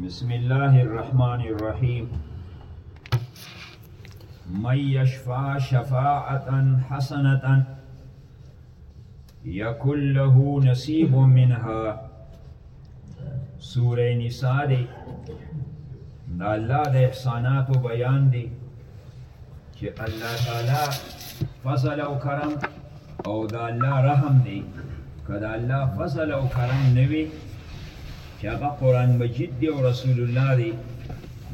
بسم الله الرحمن الرحيم من يشفع شفاعة حسنة يكن له نصيب منها سورة نساء دي دا الله د احسانات و بیان دي چې الله تعالی فضل او کرم او د الله رحم دی که د الله فضل او کرم نه وي چې هغه قرآن مجید دی او رسول الله دی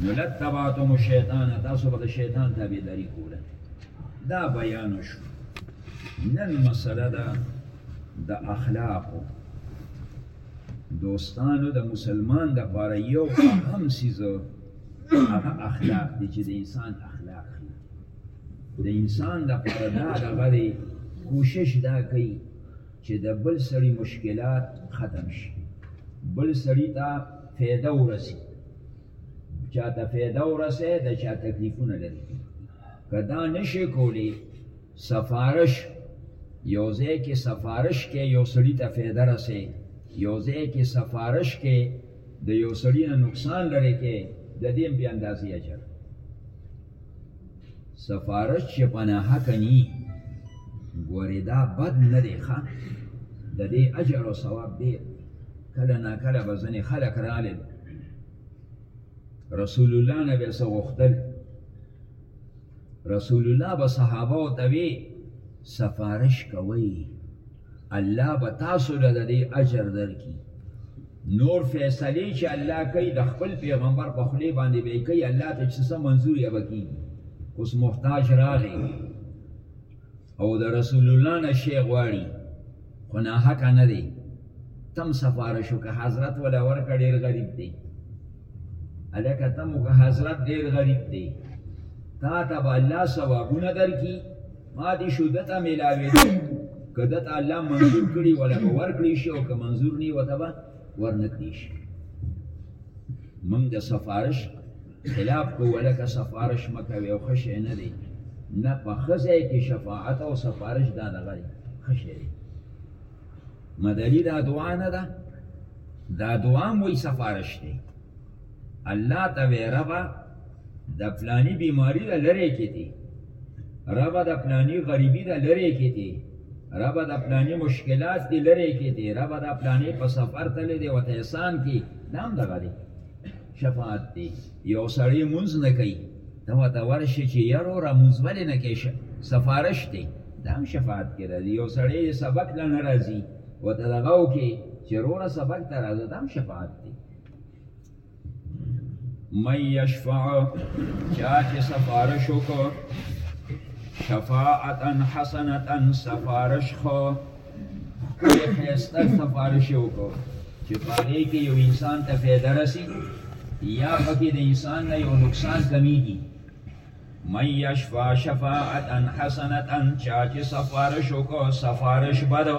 نو لتبعتم الشیطان تاسو به د شیطان تابعداري کوله دا بیان شو نن مسله ده د اخلاقو دوستانو د مسلمان د لپاره یو اهم سیز هغه اخلاق دي چې د انسان اخلاق د انسان د پاره دا دغه دی کوشش دا کوي چې د بل سړي مشکلات ختم شي بل سړي ته فایده ورسي چا ته فایده ورسي د چا تکلیفونه لري که دا نشي کولی سفارش یو ځای کې سفارش کې یو سړي ته فایده رسي یو ځای کې سفارش کې د یو سړي نه نقصان لري کې د دې بیا اندازې اجر سفارش چې په ناحقه نی ګورې دا بد نه دی ښه د دې اجر او ثواب ډېر کله نا کله به ځینې خلک رالل رسول الله نه به یې څه غوښتل رسول الله به صحابه ته وی سفارش کوي الله به تاسو له د دې اجر درکړي نور فیصلې چې الله کوي د خپل پیغمبر په خولې باندې به کوي الله ته چې څه منظور یا بکیږي اوس محتاج راغی او د رسول الله نه شی غواړي خو نه حق نه دی تم سفارشو که حضرت ولا ورکړ ډیر غریب دی الکه تمو که حضرت ډیر غریب دی تا ته به الله ثوابونه درکړي پاتې شو ده ته ملاوېدل که ده ته الله منظور کړي ولا به ورکړي شي او که منظور نه ورته به ورنه کړي شي موږ د سفارش خلاف کوو لکه سفارش مه کوې او ښه شی نه دی نه په ښه ځای کې شفاعت او سفارش دا دغه دی ښه شی دی مدلي دا دعا نه ده دا دعا هم وایي سفارش دی الله ته وی ربا د پلانی بیماری د لری کې دي ربا د پلانی غریبی د لری کې دي ربا د پلانی مشکلات دي لری کې دي ربا د پلانی په سفر تللی دی وته احسان کی دام دغه دی شفاعت دی یو سړی مونږ نه کوي ته وته ورشي چې یارو را مونږ ولې نه کوي سفارش دی دام شفاعت کې راځي یو سړی سبق لنه راځي وته دغه وکي چې روره سبق ته راځه دام شفاعت دی من یشفع چا چې سفارش وکړو شفاعتا حسنتا سفارش خو خیسته سفارش وکړو چې پاره کې یو انسان ته فایده رسی یا پکې د انسان نه یو نقصان کمیږي من یشفع شفاعتا حسنتا چا چې سفارش وکړو سفارش بدو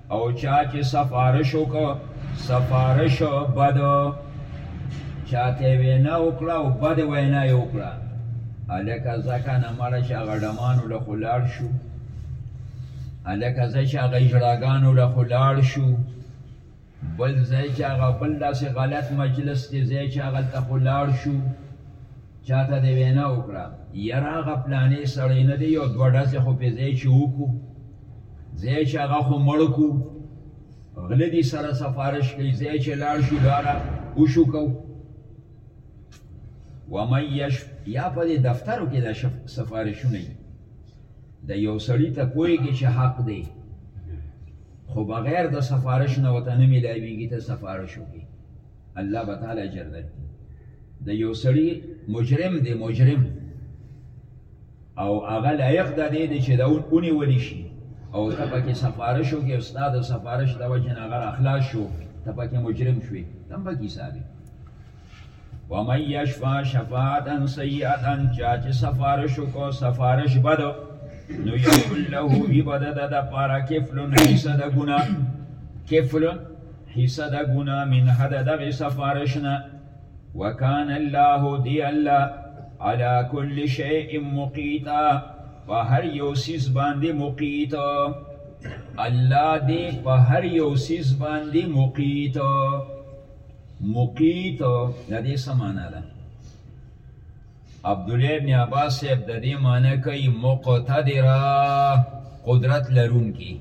او چا چې سفارش وکړ سفارش بد چاته وینا وکړه او بد وینا یې وکړه هلکه ځکه نه مړه چې هغه ډمانو له خو لاړ شو هلکه ځای چې هغه اجړاګانو له خو لاړ شو بل ځای چې هغه بل داسې غلط مجلس کې ځای چې هغلته خو لاړ شو چاته دې وینا وکړه یاره هغه پلانې سړی نه دی یو دوه ډزې خو پې ځای چې وکړو زه چې هغه خو مړ کو غله دي سره سفارش کوي زه چې لاړ شو دارا وشو کو ومن یش یا په دې دفترو کې دا سفارشونه د یو سړی ته کوی کې چې حق دی خو بغیر د سفارش نه وته نه ملاویږي ته سفارش وکړي الله به تعالی اجر درکړي د یو سړي مجرم دی مجرم او هغه لایق ده دی چې دا اونې ولي شي او ته پکې سفارش وکړې او ستا د سفارش د وجې نه هغه راخلاص شو ته پکې مجرم شوې ته هم پکې حساب یې ومن یشفا شفاعتا سیئتا چا چې سفارش وکړو سفارش بد نو یکن له وي به د ده دپاره کفلن حصه د ګناه کفلن حصه د ګنا من حد دغه سفارشنا وکان الله دی الله على كل شيء مقيتا په هر یو سیس باندې مقیت الله دې په هر یو سیس باندې مقیت مقیت د دې سمانه ده عبدالله ابن عباس صاحب د دې معنی کوي مقتدرا قدرت لرونکي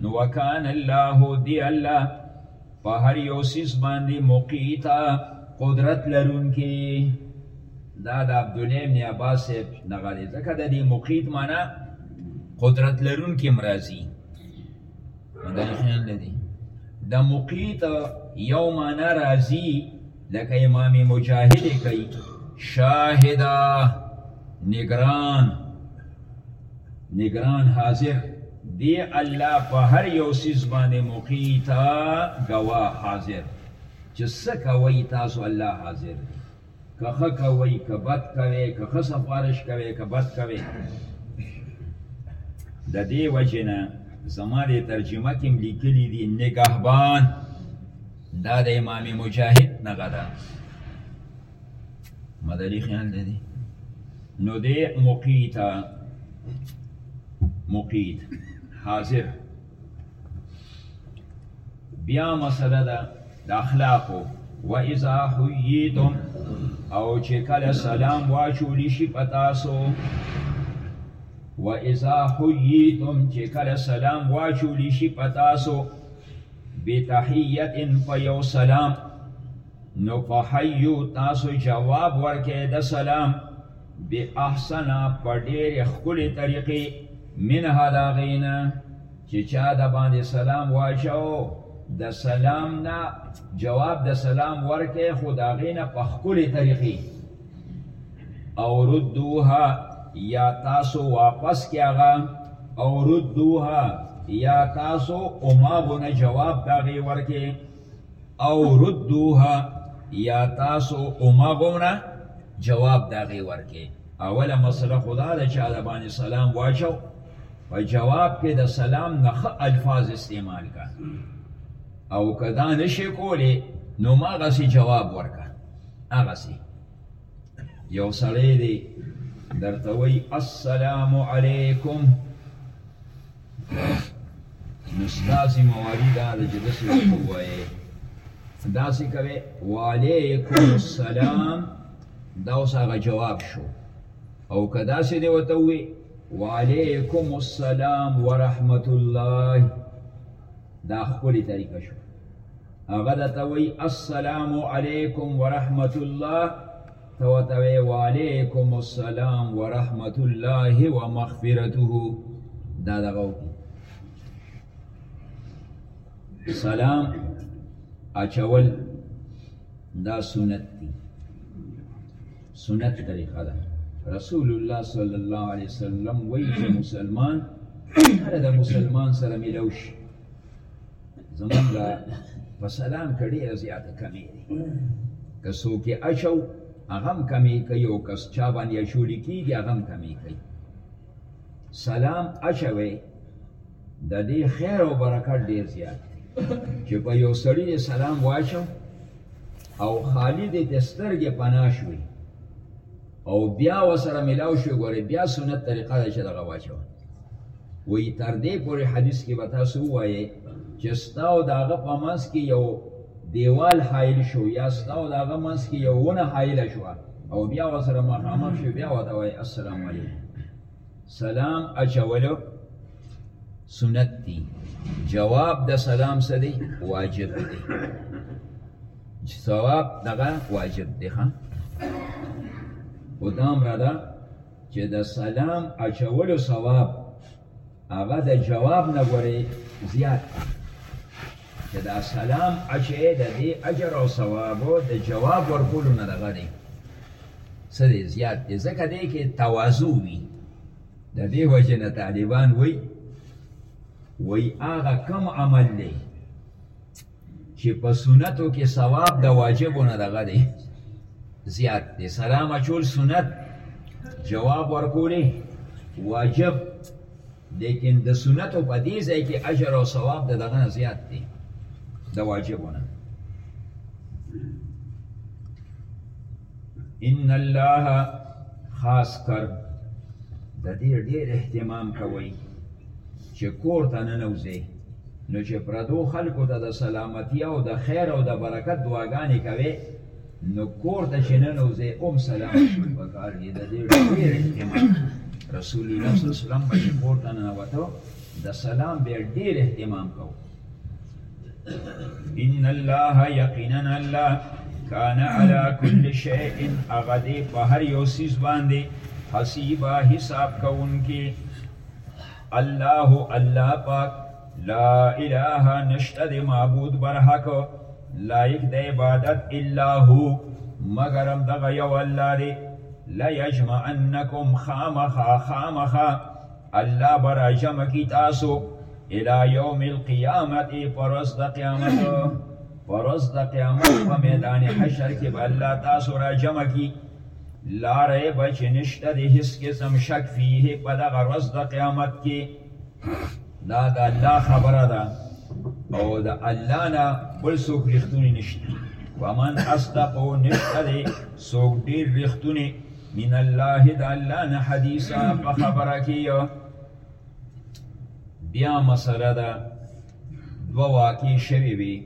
نو وکان الله دی الله په هر یو سیس باندې مقیتا قدرت لرونکي دا د عبدالله ابن عباس صاحب دغه دی ځکه د دې مقیت معنی قدرت لرونکي مرازي دا خیال دی د مقیت یو معنی راځي لکه امام مجاهد کوي شاهدا نگران نگران حاضر دی الله په هر یو سیز باندې مقیتا گوا حاضر چې څه کوي تاسو الله حاضر دی که خه کوي که بد کوي که خه سفارش کوي که بد کوي د دې وجنه زما د ترجمه کې لیکلي دي نگهبان دا د امام مجاهد نغه ده مداري خیال دی نو دې مقیتا مقید حاضر بیا مسله ده د اخلاقو و اذا حییتم او چې کله سلام واچول شي پتا سو و اذا حییتم چې کله سلام واچول شي پتا سو بتحیت په یو سلام نو فحیو تاسو جواب ورکې د سلام بی احسنا په ډېر خولي طریقې منها دا غینا چې چا د باندې سلام واچاو د سلام نه جواب د سلام ورکې خو دا غینا په خولي طریقې او ردوها یا تاسو واپس کې هغه او ردوها یا تاسو او ما غونه جواب داغي ورکه او ردوها یا تاسو او ما غونه جواب داغي ورکه اوله مسله خدا د چا د باندې سلام واچو په جواب کې د سلام نه الفاظ استعمال کا او کدا نشي کولی نو ما غسي جواب ورکا هغسې یو سړی دی درته وایي السلام علیکم نو ستا ذمهواري دا ده چې داسې ورته ووایې داسې کوې وعلیکم السلام دا اوس هغه جواب شو او که داسې دی ورته ووایې وعلیکم السلام ورحمت الله دا خپلې طریقه شو هغه دته وی السلام علیکم ورحمت الله ته وته وی وعلیکم السلام ورحمت الله ومغفرته دا دغه سلام اچول دا سنت دی سنت طریقه ده رسول الله صلی الله علیه وسلم وی چې مسلمان هر د مسلمان سره ملوش زمونږ په سلام کې ډېره زیاته کمې دی که څوک یې اچو هغه هم کمې کوي او که چا باندې اچولی کېږي هغه هم کمې کوي سلام اچوي د دې خیر او برکت ډېر زیات دی چې په یو سړي دې سلام واچم او خالي دې ته سترګې پناه شوي او بیا وسره ملاو شو ګوره بیا سنت طریقه ده چې دغه واچو وی تر دې پورې حدیث کې وتا سو وایي چې ستاو داغه په منځ کې یو دیوال حایل شو یا ستاو داغه منځ کې یو ونه حایل شو او بیا وسره مخامخ شو بیا وتا وایي السلام علیکم سلام اچولو سنت دی جواب د سلام څه دی واجب دی ثواب دغه واجب دی ښه او دا امره ده چې د سلام اچولو ثواب هغه د جواب نه غوري زیات چې دا سلام اچي د دې اجر او ثواب د جواب ورکولو نه لغړي څه دی زیات دی ځکه دی کې تواضع وي د دې وجه نه طالبان وایي وایي هغه کم عمل دی چې په سنتو کې ثواب د واجبو نه دغه دی زیات دی سلام اچول سنت جواب ورکولی واجب لیکن د سنتو په دې ځای کې اجر او ثواب د دغه نه زیات دی د واجبو نه ان الله خاص کر د دې ډېر اهتمام کوي چې کور ته ننوځي نو چې پردو خلکو ته د سلامتی او د خیر او د برکت دعاګانې کوي نو کور ته چې ننوځې هم سلام وکړي په کار کې د دې ډېر اهتمام رسول الله صلی الله علیه وسلم به چې کور ته ننوتو د سلام بیا ډېر اهتمام کوو ان الله یقینا الله کان علی کل شیء اغدی په هر یو سیس باندې حسیبا حساب کوونکی الله الله پاک لا اله نشته دی معبود برحق لایق د عبادت الا هو مگرم دغه یو الله دی لا یجمعنکم خامخا خامخا الله برا جمع کی تاسو الى یوم القیامت پرز د قیامت پرز د قیامت په میدان حشر کې به الله تاسو را جمع کی لا ریب چې نشته د هیڅ قسم شک فيه په دغه ورځ د قیامت کې دا د الله خبره ده او د الله نه بل څوک رښتونی نشته ومن اصدق نشته دی څوک ډیر رښتونی من الله د الله نه حدیثا په خبره کې بیا مسله ده دوه واقع شوي وي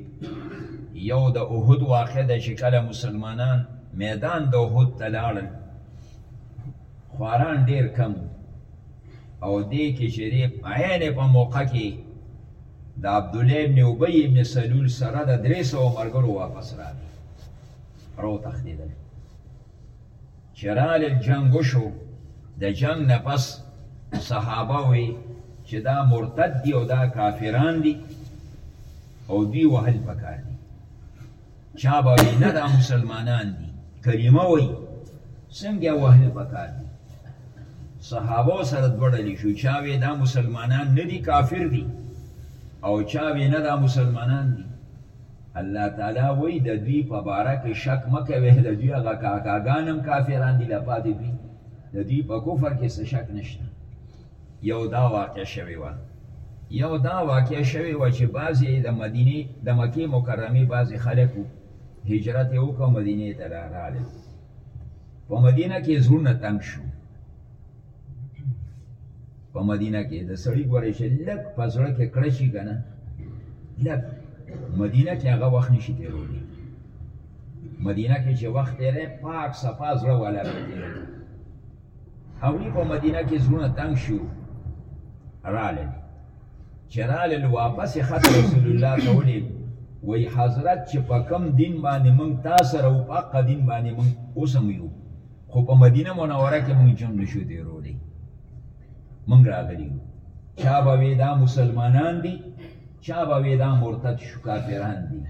یو د احد واقع ده چې کله مسلمانان میدان د احد ته لاړل خواران ډیر کم او دې کې چې دې عین په موقع کې د عبد الله ابن ابي ابن سلول سره د 300 مرګرو واپس راغی رو تختیدل چرال جنگ وشو د جنگ نه پس صحابه وي چې دا مرتد دي او دا کافران دي او دوی وهل پکار دي چا به وي نه دا مسلمانان دي کلمه وایي څنګه وهل پکار دي صحابه سره دوه ډلې شو چا وی دا مسلمانان نه دي کافر دي او چا وی نه دا مسلمانان دي الله تعالی وای د دوی په باره کې شک مکه وه د دوی هغه کاکاګانم کافران دي لپاتې دوی د دوی په کفر کې څه شک نشته یو دا واقع شوې وه یو دا واقع شوې وه چې بعضې د مدینې د مکې مکرمې بعضې خلک وو هجرت یې وکړ مدینې ته راغلل په مدینه کې زړونه تنګ شو په مدینه کې د سړی ګورې چې لږ په زړه کې کړه شي که نه لږ مدینه کې هغه وخت نشي تېرولی مدینه کې چې وخت تېری پاک صفا زړه والا به تېروي هغوی په مدینه کې زړونه تنګ شو رالل چې رالل واپس خط رسول الله ته ولې وای حضرت چې په کم دین باندې موږ تاسو سره او په حق دین باندې موږ اوسم یو خو په مدینه منوره کې موږ جون نشو دی رولې موږ راغلی چا به دا مسلمانان دي چا به وی دا مرتد شو کافران دی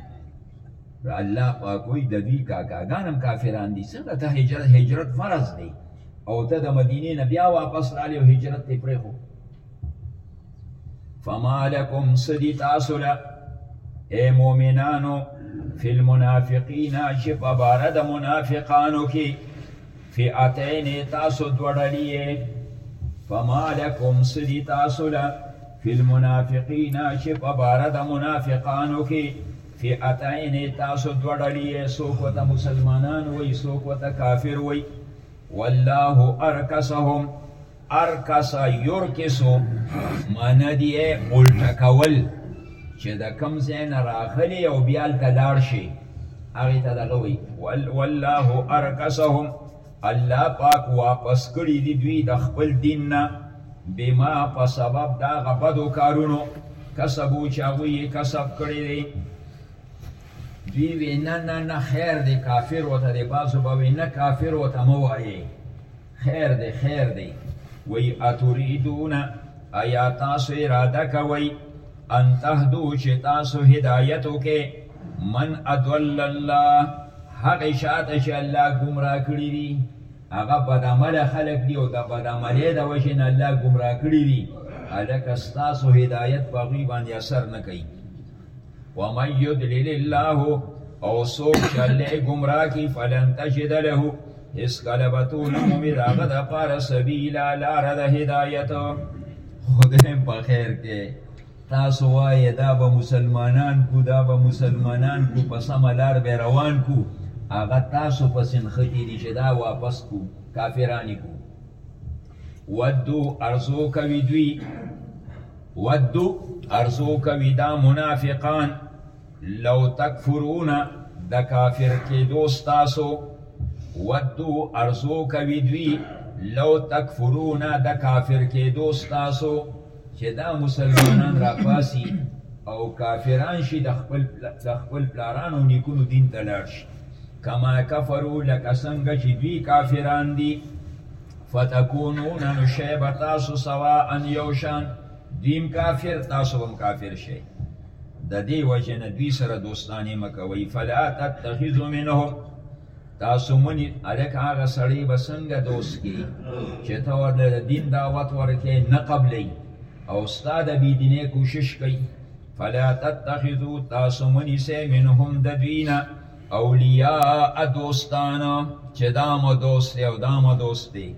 نو الله پاک وی د دوی کاکاګان هم کافران دي څنګه ته هجرت هجرت فرض دی او ته د مدینې نه بیا واپس رالی او هجرت ته پرېښو فما لکم صدی تاسو له اے مؤمنانو فی المنافقین چې په باره د منافقانو کې فئتین تاسو دوه ډلې یې فما لکم سدی تاسو له فی المنافقین چې په باره د منافقانو کې فئتین تاسو دوه ډلې یې څوک ورته مسلمانان وایي څوک ورته کافر وایي والله ارکسهم ارکسا، یورکسو، معنی دي ای الټه کول چې د کم ځای نه راغلی او بیا هلته لاړ شي هغې ته دغه وایي والله ارکسهم الله پاک واپس کړي دي دوی د خپل دین نه بما په سبب د هغه بدو کارونو کسبو چې هغوی یې کسب کړی دی دوی وی نه نه نه خیر دی کافر ورته دی بعضو به وی نه کافر ورته مه وایې خیر دی خیر دی وی اتریدون ایا تاسو اراده کوي ان تهدو چې تاسو هدایت وکې من ادل الله هغه شاته چې الله گمراه کړی دی هغه بدعمل خلق دی او د بدعملې د وجې نه الله گمراه کړی دی هلکه ستاسو هدایت په هغوی باندې اثر نه کوي ومن یدلل الله او سوک چلی گمراه کی فلن تجد له اس کلبتو نمومی داغه دا پار سبیلا لار دا هدایت خدای په خیر کې تاسو وایې دا به مسلمانان کو دا به مسلمانان کو په سم لار به روان کو هغه تاسو په سنخه کې دي چې دا واپس کو کافرانی کو ودو ارزو کوي دوی ودو، ارزو کوي دا منافقان، لو تکفرون، د کافر کېدو ستاسو، ودو، ارزو کوي دوی، لو تکفرون، د کافر کېدو ستاسو، چې دا مسلمانان راپاسي او کافران شي د خپل د خپل پلارانو او نیکونو دین ته لاړ شي، کما کفرو، لکه څنګه چې دوی کافران دي. فتکونون نو شی به تاسو سواء یو شان دیم کافر تاسو هم کافر شئ د دې وجه نه دوی سره دوستانه مکوي فلا تتخذوا منهم تاسو منی الک هغه سړی بسنګ دوست کی چې ته ورله دین دعوت ورکې نه قبلې او استاد بی دینه کوشش کوي فلا تتخذوا تاسو منی سه منهم د دوینه اولیاء دوستان چې دا مو دوست دی او دا مو دوست دی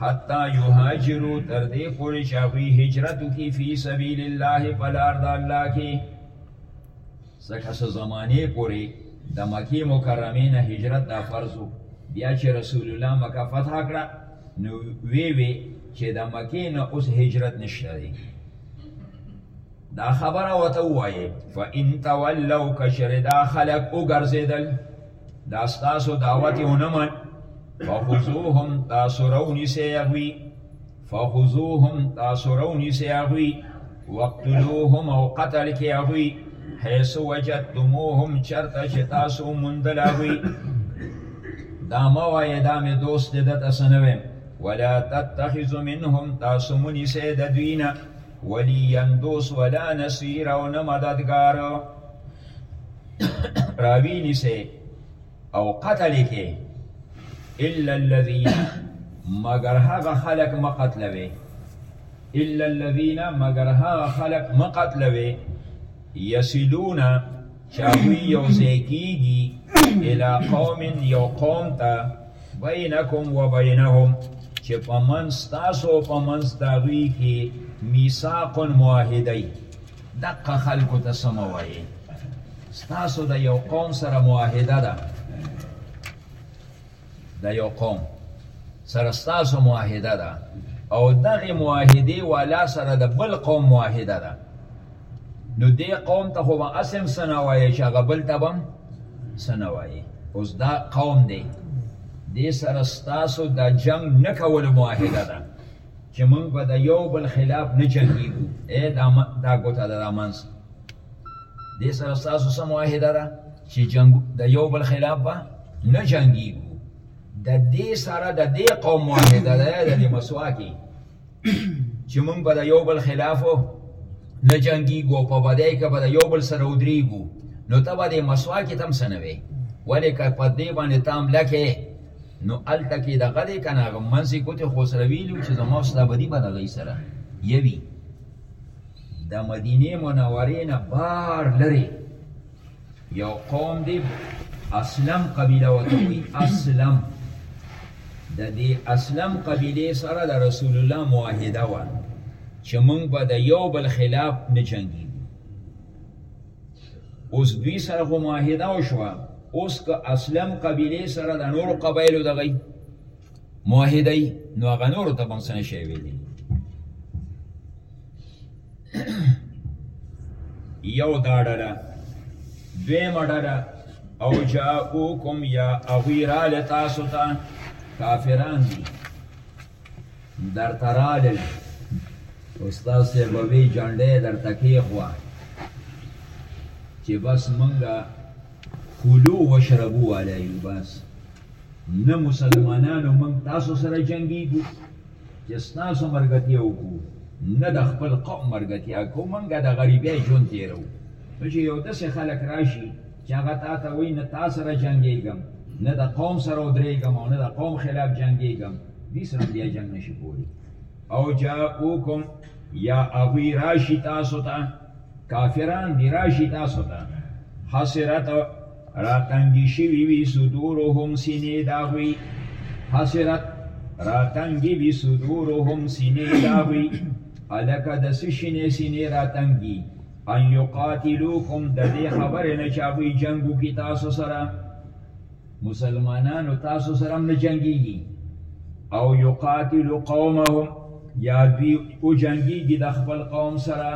حتی یهاجرو تر دې پورې چې هغوی هجرت وکړي فی سبیل الله په لار د الله کې ځکه څه زمانې پورې د مکې مکرمې نه هجرت دا فرض و بیا چې رسول الله مکه فتح کړه نو وی وی چې د مکې نه اوس هجرت نشته دی دا خبره وته وایي فان تولوا کشر دا خلق وګرځیدل دا تاسو دعوت ونه من فخذوهم تاسو رونی سیغوی فخذوهم تاسو رونی سیغوی وقتلوهم او قتل کی اغوی حیث وجدتموهم چرت چې تاسو مندل اغوی دا ما وایي دا مې دوست دې د تاسو نه ولا تتخذوا منهم تاسو مونږ سید دوینه وليا دوست ولا نصير او نه مددګار راوی نیسه او قتل کې الا الذين مگر هغه خلق مقتلوي الا الذين مگر هغه خلق مقتلوي يسلون چاوي يو زيکيږي الى قوم يو قوم ته بینکم و بینهم چې په منځ ستاسو او په منځ د هغوی کې میثاق معاهده وي دقه خلکو ته څه مه وایئ ستاسو د یو قوم سره معاهده ده د یو قوم سره ستاسو معاهده ده او دغه معاهده والا سره د بل قوم معاهده ده نو دې قوم ته خو به اسم سنا وایي چې هغه بل ته بم سنا وایي اوس دا قوم دی دې سره ستاسو دا جنگ نه کول معاهده ده چې موږ به د یو بل خلاف نه جنګیږو اے دا دا ګوته دا منس دې سره ستاسو سم معاهده ده چې جنگ د یو بل خلاف به نه جنگیږو د دې سره د دې قوم معاهده ده د مسواکی چې مونږ به د یو بل خلاف نه جنګیږو په بدای کې به د یو بل سره ودرېږو نو ته به د مسواک تم سنوي ولې که په دې باندې تام لکه نو الته کې دغه دې کنه هغه منځې ګوتې خو سره ویلو چې زما ستا بدی به دغی سره یوي د مدینه منورې نه بار لري یو قوم دی اسلم قبیله وته وی اسلم د دې اسلم قبیله سره د رسول الله معاهده و چې موږ به د یو بل خلاف نه جنگي اوس دوی سره خو معاهده وشوه اوس که اسلم قبیله سره د نور قبایلو دغی موحدی نو هغه نورو ته به هم څه نه شی ویلی یو دا ډله دویمه ډله او جاءوکم یا هغوی راله تاسو ته کافران دي درته رالل استاد صاحب به وی جنډۍ درته کېښوه چې بس مونږه کلو وشربو والا یو بس نه مسلمانانو موږ تاسو سره جنګیږو چې ستاسو مرګتیا وکړو نه د خپل قوم مرګتیا کو موږ د غریبۍ ژوند تیرو نو چې یو داسې خلک راشي چې هغه تا ته وایي نه تا سره جنګیږم نه د قوم سره ودرېږم او نه د قوم خلاف جنګېږم دوی سره بیا جنګ نشي کولی او جاءوکم یا هغوی راشي تاسو ته کافران دي راشي تاسو ته حسرت راتنګې شوي وي صدورهم سینې د هغوی حسرت راتنګې وي صدورهم سینې د هغوی هلکه د څه شینې سینې راتنګي ان یقاتلوکم د دې خبرې نه چې هغوی جنګ وکړي تاسو سره مسلمانانو تاسو سره هم نه جنګېږي او یقاتلو قومهم یا دوی وجنګېږي د خپل قوم سره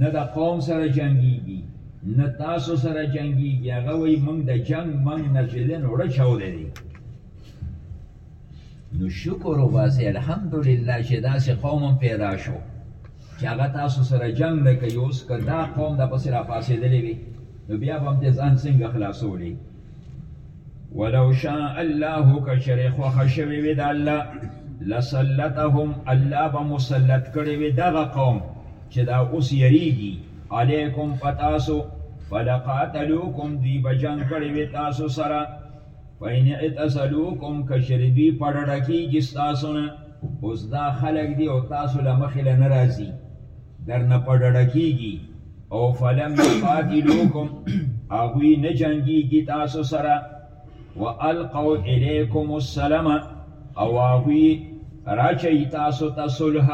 نه د قوم سره جنګیږي نه تاسو سره جنګیږي هغه وایي موږ د جنګ منګ نه چې دی نو ړچولی دی نو شکر وباسئ الحمدلله چې داسې قوم هم پیدا شو چې هغه تاسو سره جنګ نه کوي اوس که دا قوم د پسې را پاسېدلی وي نو بیا به هم دې ځان څنګه خلاصولی ولو شاء الله که چېرې خوښه شوې وي د الله لسلطهم الله به مسلط کړی وي دغه قوم چه دا اوس یریږي علیکم په تاسو فلقاتلوکم دوی به جنګ کړی وی تاسو سره فین اعتزلوکم کشر دوی په ډډه کیږي ستاسو نه اوس دا خلق دی او تاسو له مخې له نه راځي درنه په ډډه کیږي او فلم یقاتلوکم هغوی نه جنګیږي تاسو سره والقوا الیکم السلام او هغوی راچوي تاسو ته صلح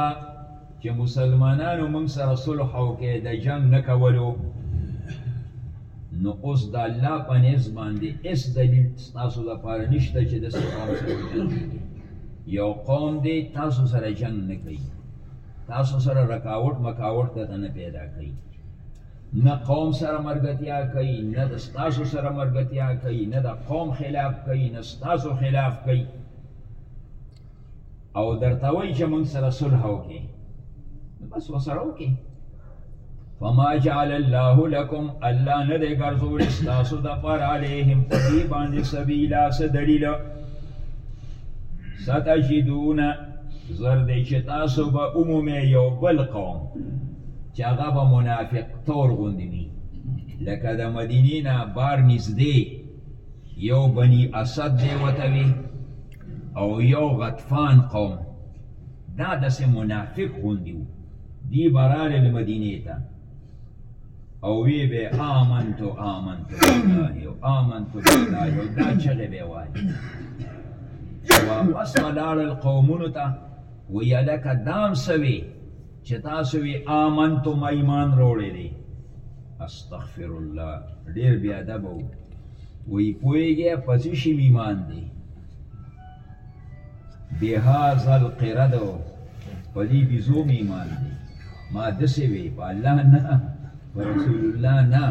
چه مسلمانانو مونږ سره صلح وکړی د جنګ نه کولو نو اوس د الله په نس باندې اس دلیل تاسو د پاره نشته چې د قوم سره جنگ یو قوم دی تاسو سره جنگ نه کوي تاسو سره رکاوټ مکاوټ ته نه پیدا کوي نه قوم سره مرګتیا کوي نه د تاسو سره مرګتیا کوي نه د قوم خلاف کوي نه تاسو خلاف کوي او درته وایي چې موږ سره صلح وکړي نو بس ورسره وکړي فما جعل الله لكم الله نه دی ګرځولی ستاسو دپاره علیهم په دې باندې سبیلا څه دلیل ستجدون زر دی چې تاسو به عمومې یو بل قوم چې هغه به منافق تور غوندې وي لکه د مدینې نه بار نږدې یو بني اسد دی ورته وي او یو غطفان قوم دا داسې منافق غوندي وو دی به رالل مدینې ته او وی به آمنتو آمنتو بالله او آمنتو بالله او دا چغې به وایي واپس ولاړل قومونو ته ویلکه دام سوي چه تاسو وی آمنتم ایمان روړی دی استغفرالله ډیر بی ادب وو وی پویګه پسی شی ایمان دی بهذا القرد پدی بیزو ایمان دی ما دسی وی په الله نه په رسول الله نه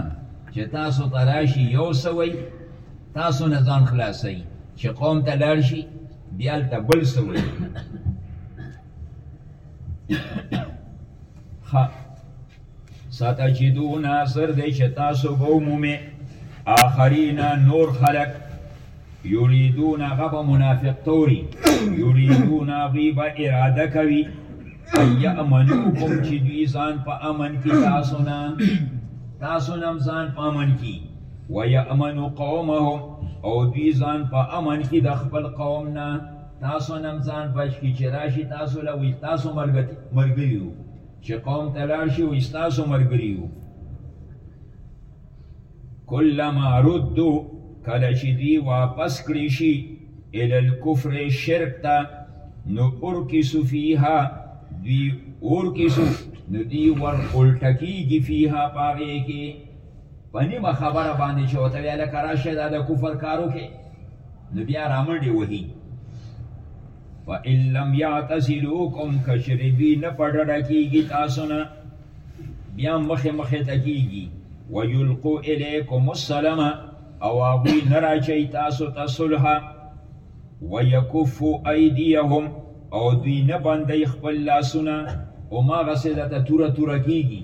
چې تاسو تراشي یو سوي تاسو نه ځان خلاصي چې قوم ته لړشي بیا ته بل سوي خا ستجدون سر دی چې تاسو به ومومې آخرین نور خلق یریدون هغه به منافق توري یریدون هغوی به اراده کوي یامنوکم چې دوی ځان په امن کې تاسو نه تاسو نه هم ځان په امن کې ویامنو قومهم او دوی ځان په امن کې د خپل قوم نه تاسو نه هم ځان بچ کړي چې راشي تاسو له وي تاسو مرګري یو چې قوم ته لاړ شي وي تاسو مرګري یو کلما ردو کله چې دوی واپس کړی شي ال الکفر شرک ته نو ارکسو فیها دوی ارکسو نو دوی ور الټکیږي فیها پاغې کې په نیمه خبره باندې چې ورته ویل که راشه دا د کفر کار وکړي نو بیا رامنډې وهي فإن لم يعتزلوكم کشری دوی نه پډړه کیږي تاسو نه بیا مخه مخه ته کیږي ويلقو الیکم السلام او هغه نه راچي تاسو ته صلح ويكفوا ايديهم او دوی نه باندې خپل لاسونه او ما غسه ته توره توره کیږي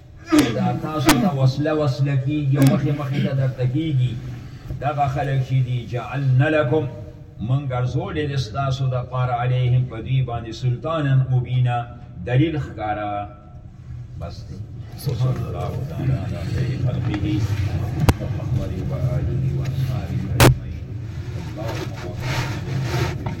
چې دا تاسو ته وسله وسله کېږي او مخې مخې ته درته کېږي دغه خلک چې دي جعلنا لکم موږ ګرځولی دی ستاسو دپاره علیهم په دوی باندې سلطانا مبینا دلیل ښکاره بس دی وصلى الله تعالى على خير خلقه محمد وآله وأصحابه أجمعين اللهم وفقنا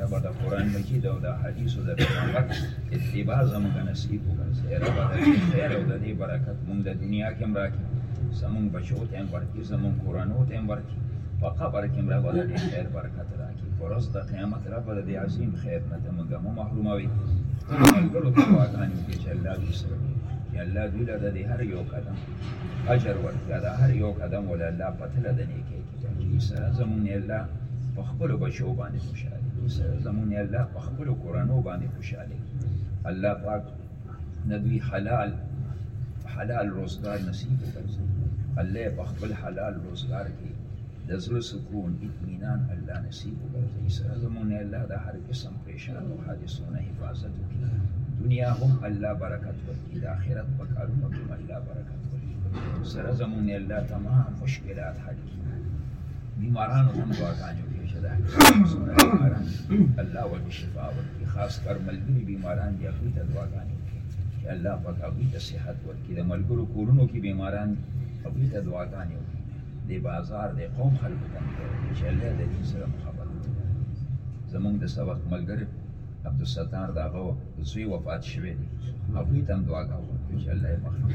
ربه د قرآن مجید او د حدیثو د پیغمبر اتباع زموږ نصیب وګرځي ربه د دې خیر او د دې برکت موږ د دنیا کې هم راکړي زموږ بچو ته هم ورکړي زموږ کورنو ته هم ورکړي په قبر کې هم ربه د دې خیر برکت راکړي په ورځ د قیامت ربه د دې عظیم خیر نه ته موږ مو محروموي ملګرو ته دعاګانې وکړي چې الله دوی سره وي چې الله دوی له د دې هر یو قدم اجر ورکړي د هر یو قدم ول الله په تله د نیکۍ تندرست سره زمونږ نه الله په خپل بچو باندې خوشاله دي سره زمونږ نه الله په خپل کورنو باندې خوشاله دي الله پاک ندوی حلال حلال روزګار نصیب وکړي الله په خپل حلال روزګار کې د زړه سکون اطمینان الله نصیب وکړي سره زمونږ نه الله د هر قسم پریشان او حادثو نه حفاظت وکړي دنیا هم الله برکت ورکړي د آخرت په کارونو کې الله برکت ورکړي سره زمونږ نه الله تمام مشکلات بیمارانو هم دعاګانې وکړي چې دا بیماران الله ورته شفا ورکړي خاص کر ملګري بیماران دي هغوی ته دعاګانې وکړي چې الله پاک هغوی ته صحت ورکړي د ملګرو کورونو کې بیماران دي هغوی ته دعاګانې وکړي د بازار د قوم خلکو ته مې وکړي چې الله د دین سره مخابره وکړي زمونږ د سبق ملګری عبدالستار د هغه زوی وفات شوی دی هغوی ته هم دعاګانې وکړي چې الله یې مخکې